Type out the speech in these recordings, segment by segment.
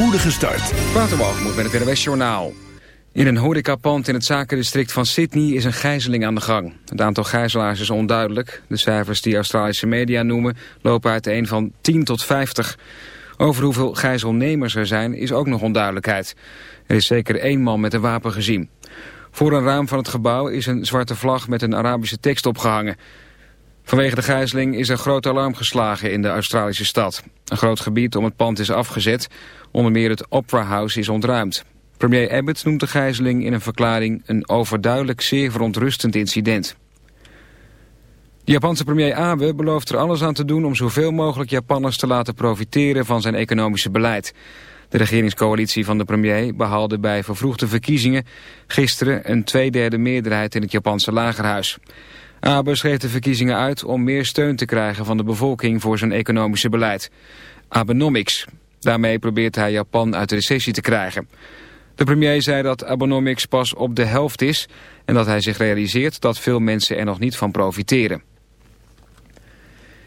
spoedige start. Waterwalgemoed met het RWS Journaal. In een horecapand in het zakendistrict van Sydney is een gijzeling aan de gang. Het aantal gijzelaars is onduidelijk. De cijfers die Australische media noemen lopen uiteen van 10 tot 50. Over hoeveel gijzelnemers er zijn is ook nog onduidelijkheid. Er is zeker één man met een wapen gezien. Voor een raam van het gebouw is een zwarte vlag met een Arabische tekst opgehangen. Vanwege de gijzeling is er groot alarm geslagen in de Australische stad. Een groot gebied om het pand is afgezet. Onder meer het Opera House is ontruimd. Premier Abbott noemt de gijzeling in een verklaring een overduidelijk zeer verontrustend incident. De Japanse premier Abe belooft er alles aan te doen om zoveel mogelijk Japanners te laten profiteren van zijn economische beleid. De regeringscoalitie van de premier behaalde bij vervroegde verkiezingen gisteren een tweederde meerderheid in het Japanse lagerhuis. Abe schreef de verkiezingen uit om meer steun te krijgen van de bevolking voor zijn economische beleid. Abenomics. Daarmee probeert hij Japan uit de recessie te krijgen. De premier zei dat Abenomics pas op de helft is en dat hij zich realiseert dat veel mensen er nog niet van profiteren.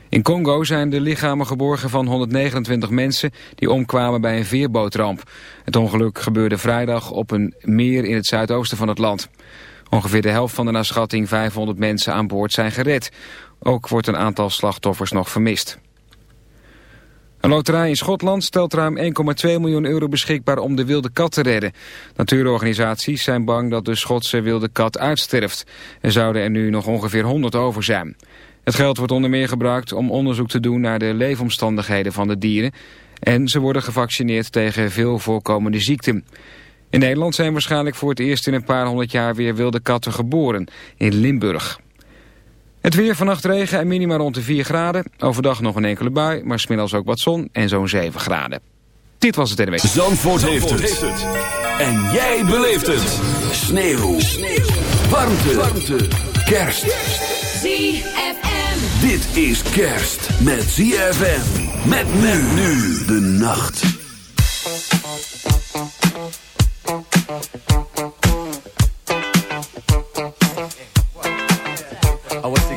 In Congo zijn de lichamen geborgen van 129 mensen die omkwamen bij een veerbootramp. Het ongeluk gebeurde vrijdag op een meer in het zuidoosten van het land. Ongeveer de helft van de naar schatting 500 mensen aan boord zijn gered. Ook wordt een aantal slachtoffers nog vermist. Een loterij in Schotland stelt ruim 1,2 miljoen euro beschikbaar om de wilde kat te redden. Natuurorganisaties zijn bang dat de Schotse wilde kat uitsterft. Er zouden er nu nog ongeveer 100 over zijn. Het geld wordt onder meer gebruikt om onderzoek te doen naar de leefomstandigheden van de dieren. En ze worden gevaccineerd tegen veel voorkomende ziekten. In Nederland zijn waarschijnlijk voor het eerst in een paar honderd jaar weer wilde katten geboren. In Limburg. Het weer vannacht regen en minima rond de 4 graden. Overdag nog een enkele bui, maar smiddags ook wat zon en zo'n 7 graden. Dit was het NW. Zandvoort, Zandvoort heeft, het. En jij beleeft het. Sneeuw. Sneeuw. Warmte. Warmte. Kerst. ZFM. Dit is kerst met ZFM. Met men nu de nacht.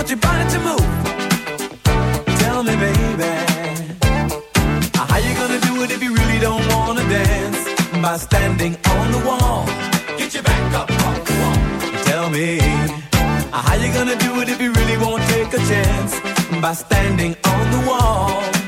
want your body to move. Tell me, baby. How you gonna do it if you really don't wanna dance? By standing on the wall. Get your back up. Tell me. How you gonna do it if you really won't take a chance? By standing on the wall.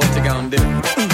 What you gonna do?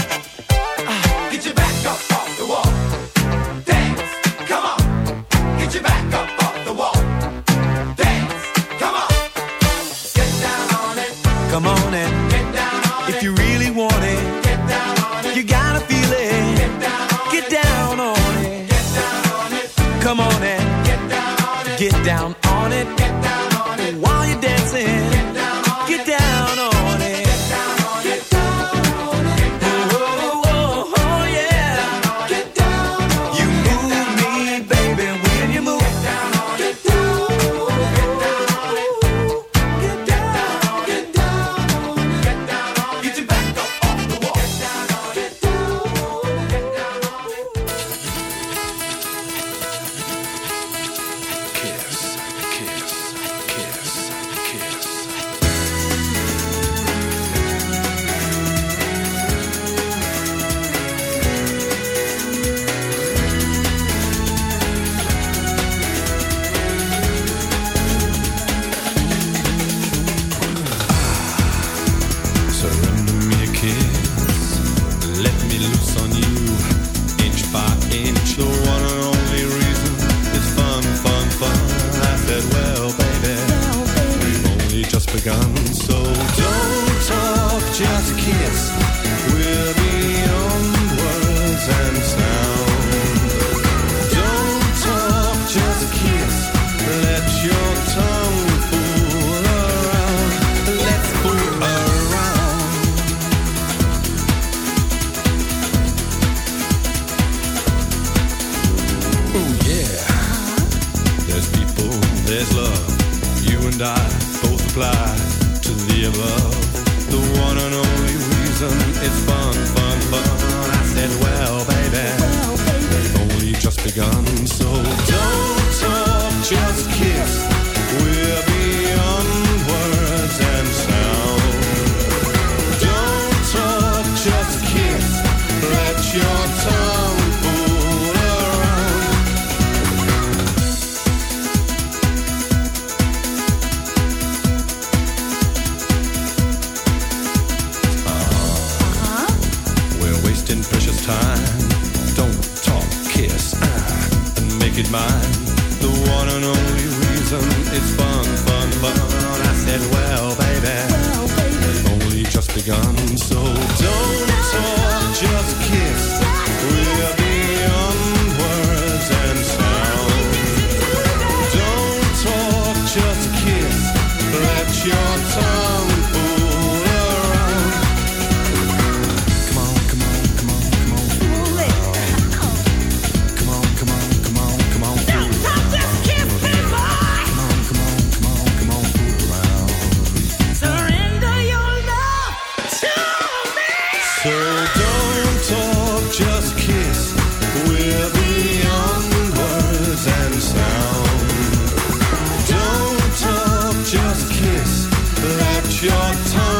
Your tongue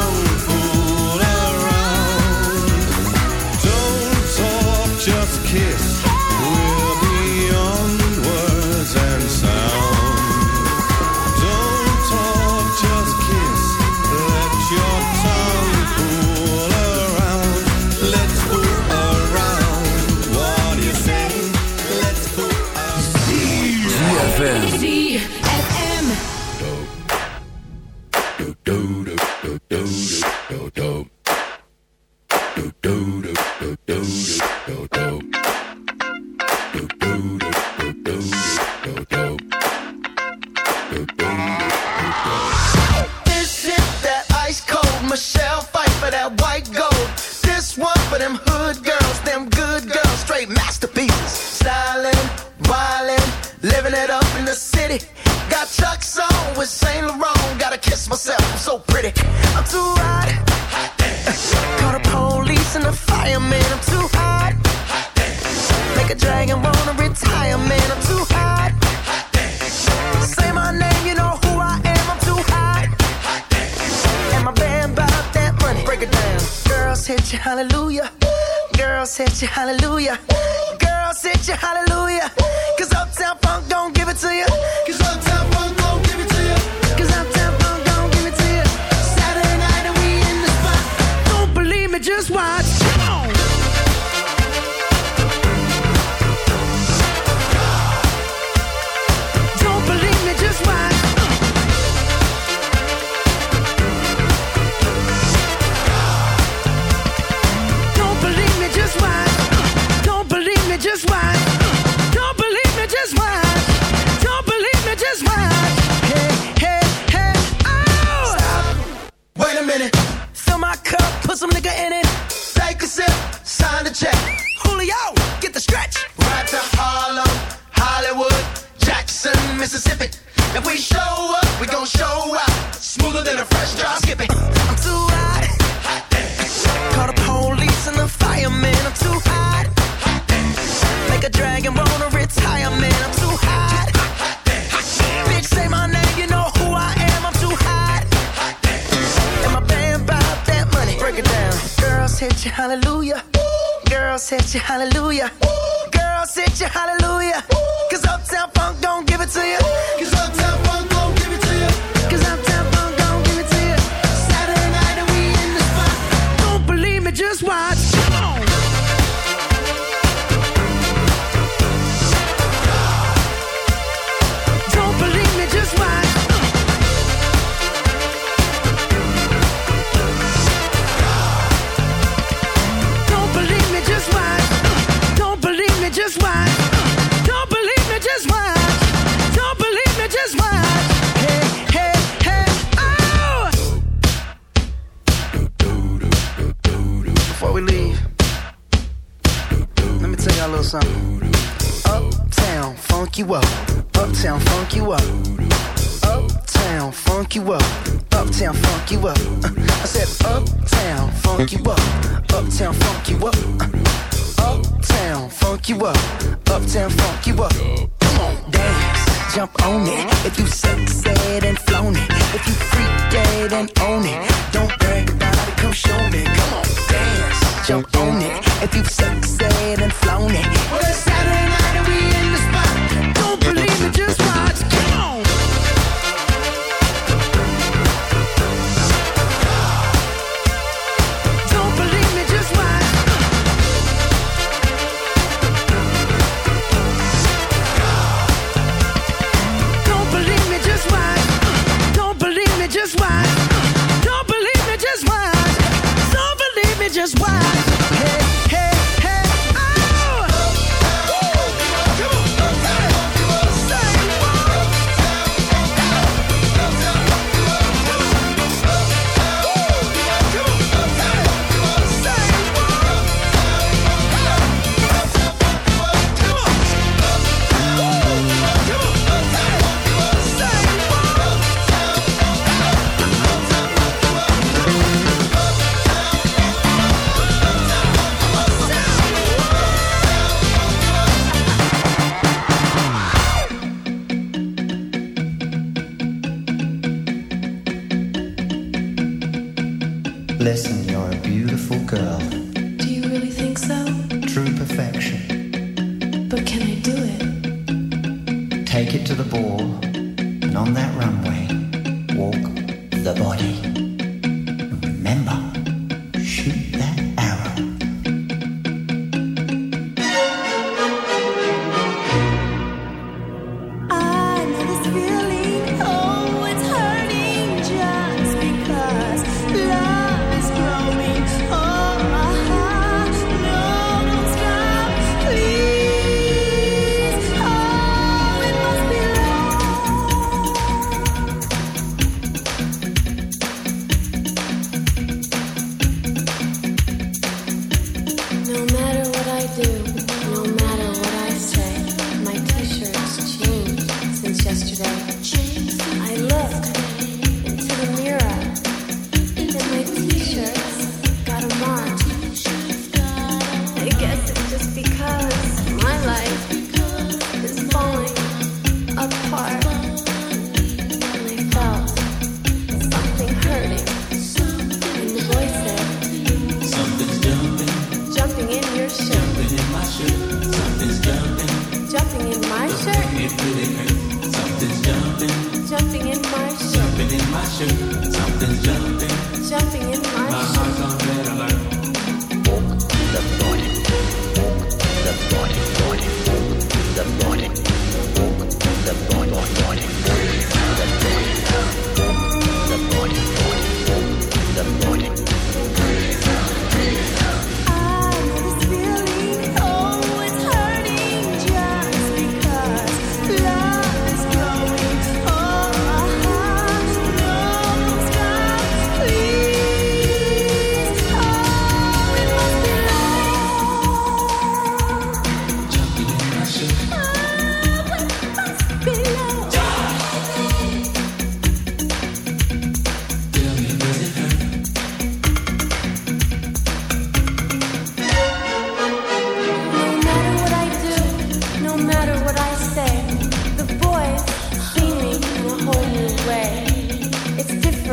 it and own it. Don't brag about it, come show me. Come on, dance, jump on it. If you've sexed and flown it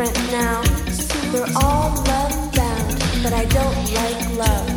different now. We're all love bound, but I don't like love.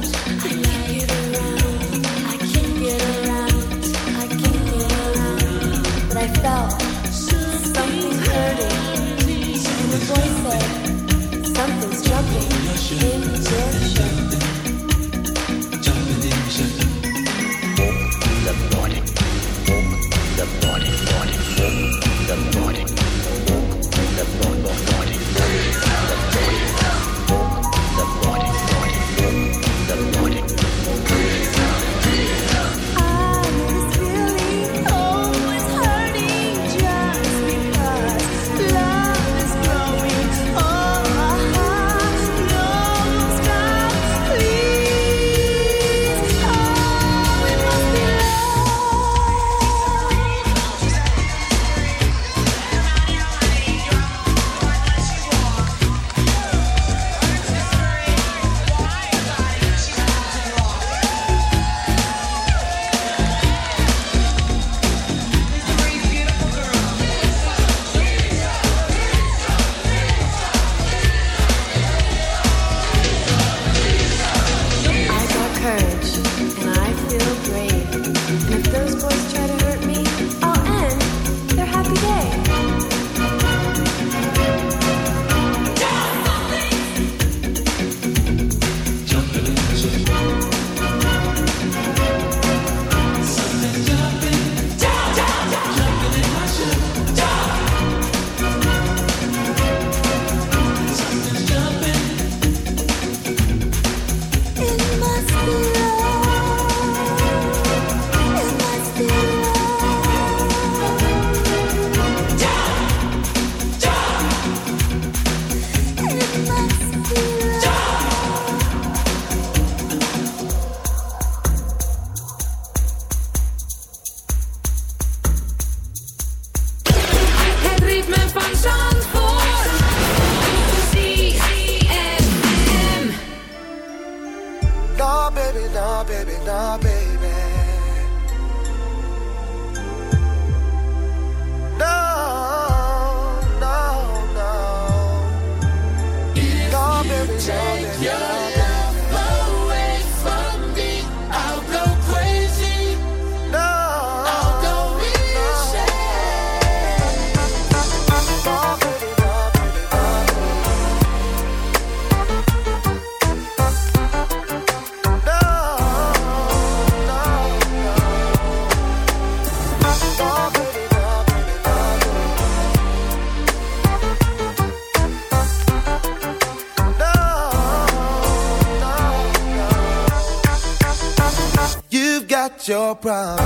your problem.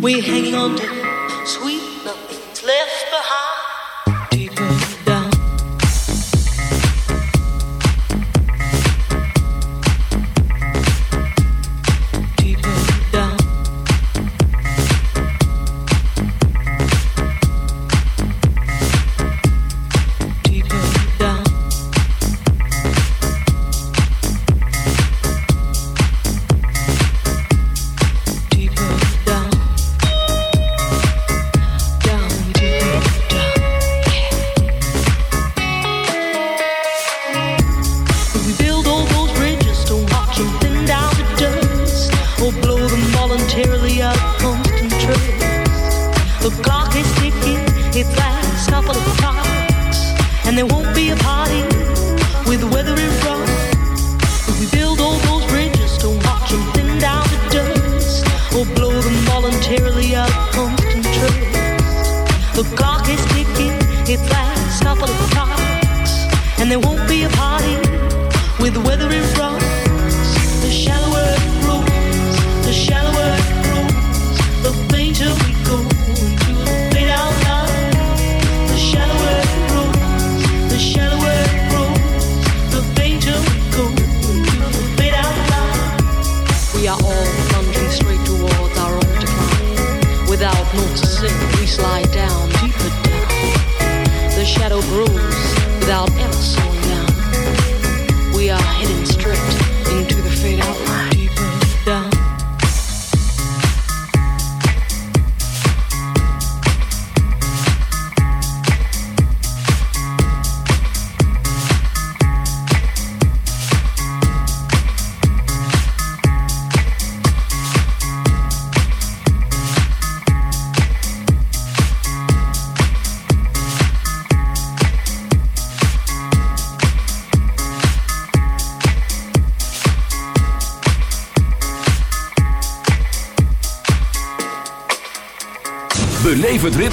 We're hanging on to without ever slowing down. We are hidden stripped.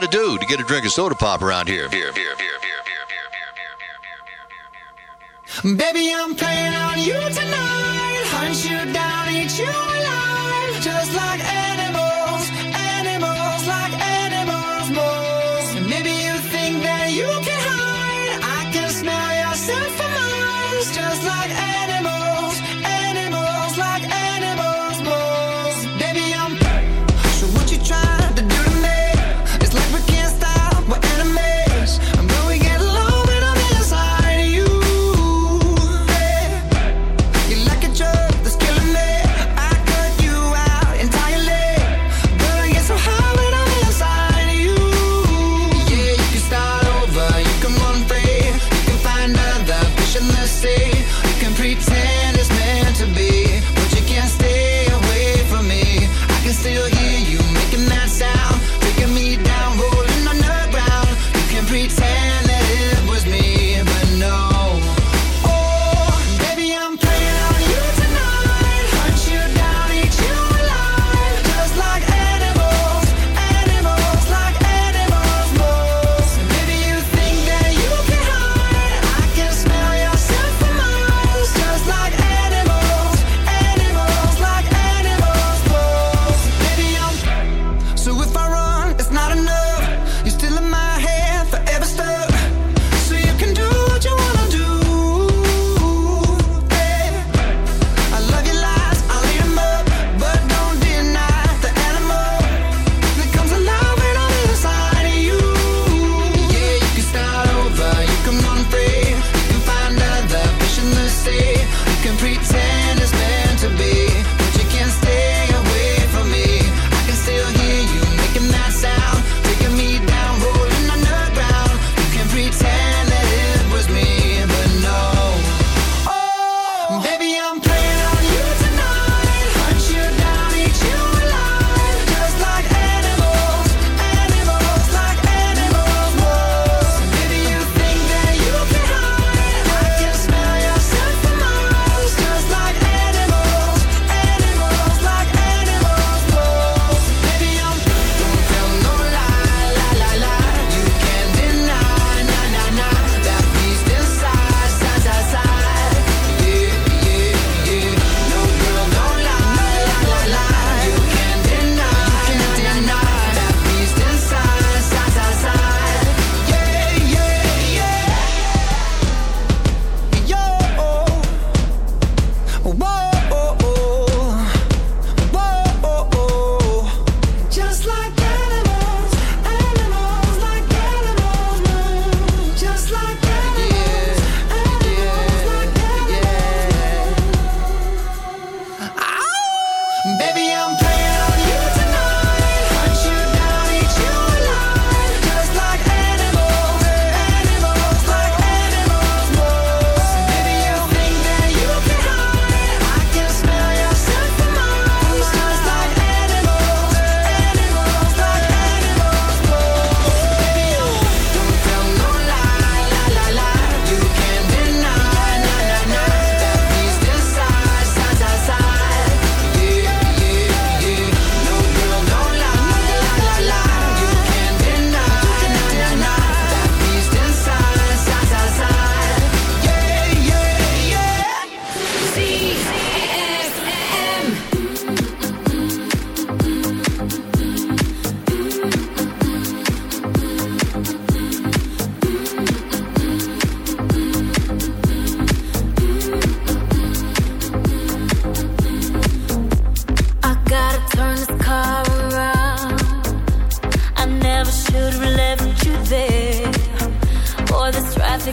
got to do to get a drink of soda pop around here? Here, here, here. Baby, I'm playing on you tonight. Hunt you down, eat you alive. Just like Ed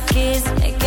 kiss, make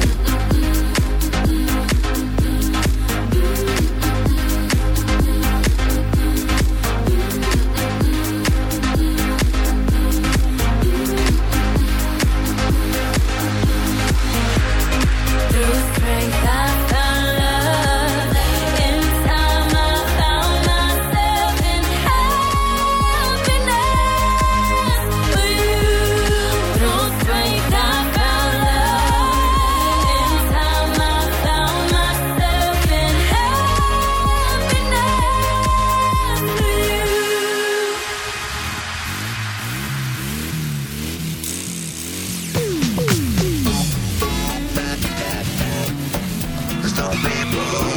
people.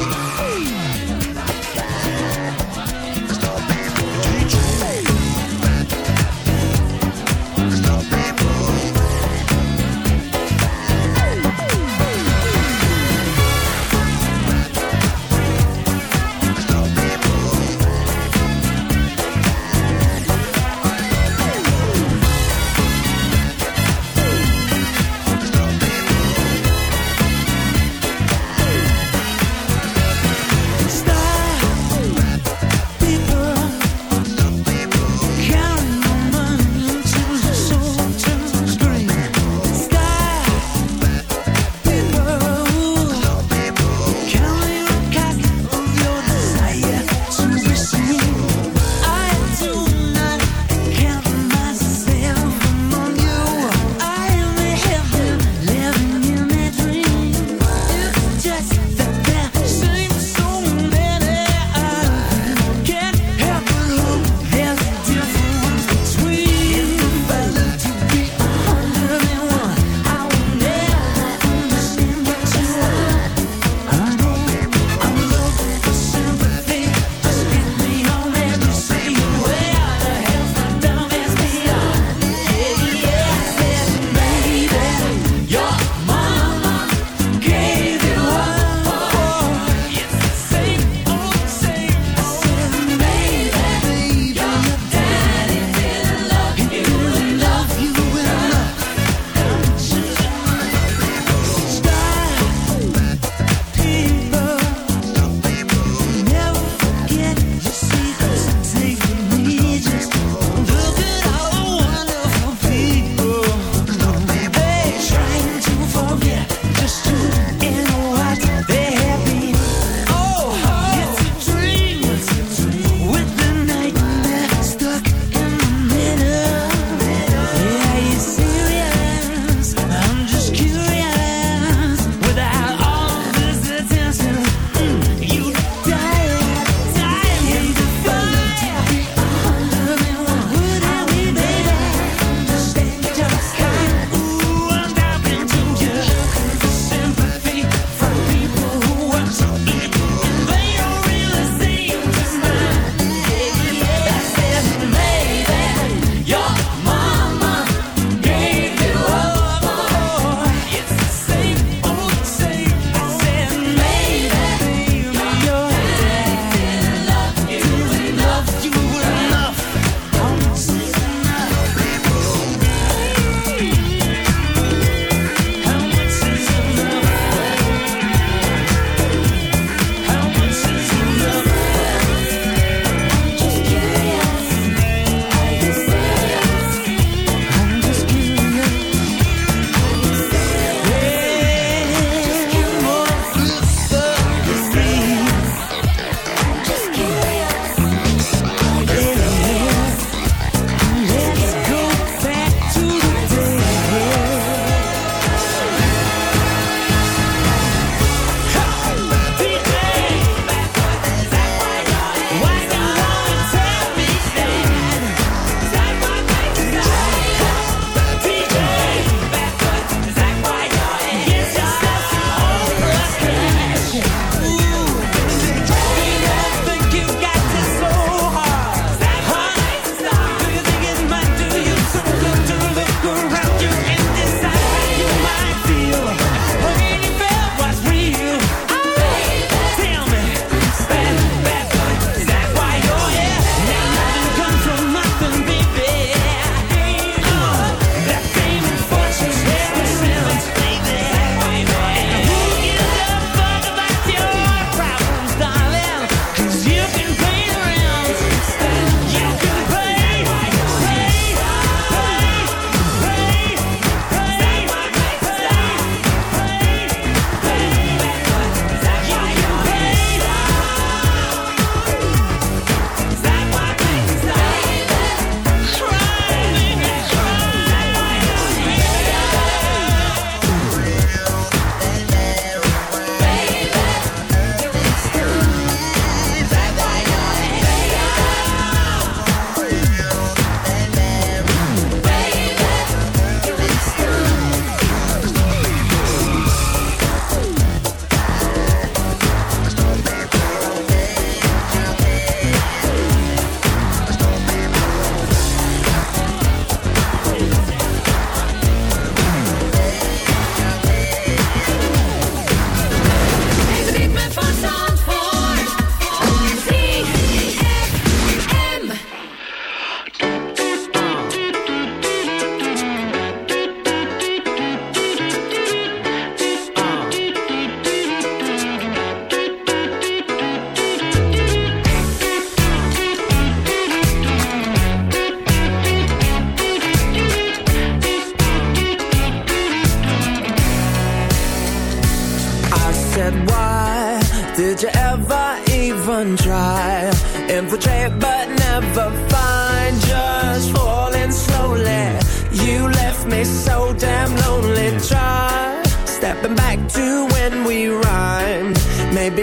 Did you ever even try? Infiltrate but never find. Just falling slowly. You left me so damn lonely. Try stepping back to when we rhymed. Maybe